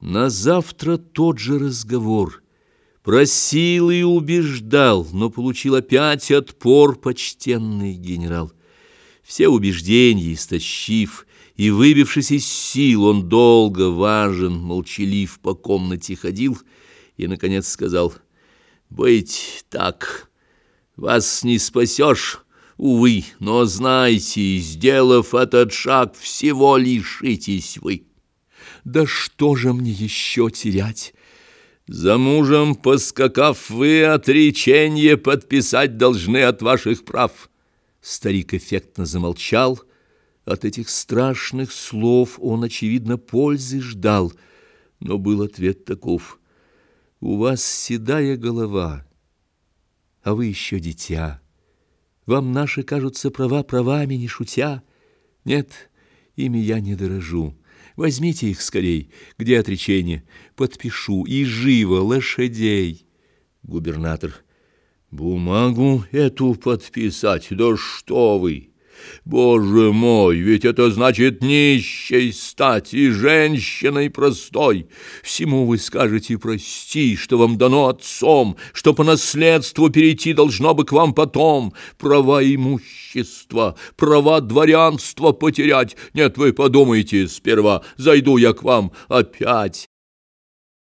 На завтра тот же разговор. Просил и убеждал, но получил опять отпор почтенный генерал. Все убеждения истощив и выбившись из сил, он долго, важен, молчалив по комнате ходил и, наконец, сказал, «Быть так, вас не спасешь». Увы, но знайте, сделав этот шаг, всего лишитесь вы. Да что же мне еще терять? За мужем поскакав, вы отречение подписать должны от ваших прав. Старик эффектно замолчал. От этих страшных слов он, очевидно, пользы ждал. Но был ответ таков. У вас седая голова, а вы еще дитя. Вам наши кажутся права правами, не шутя. Нет, ими я не дорожу. Возьмите их скорей. Где отречение? Подпишу. И живо лошадей. Губернатор. Бумагу эту подписать? Да что вы! Боже мой, ведь это значит нищей стать и женщиной простой. Всему вы скажете прости, что вам дано отцом, что по наследству перейти должно бы к вам потом. Права имущества, права дворянства потерять. Нет, вы подумайте сперва, зайду я к вам опять.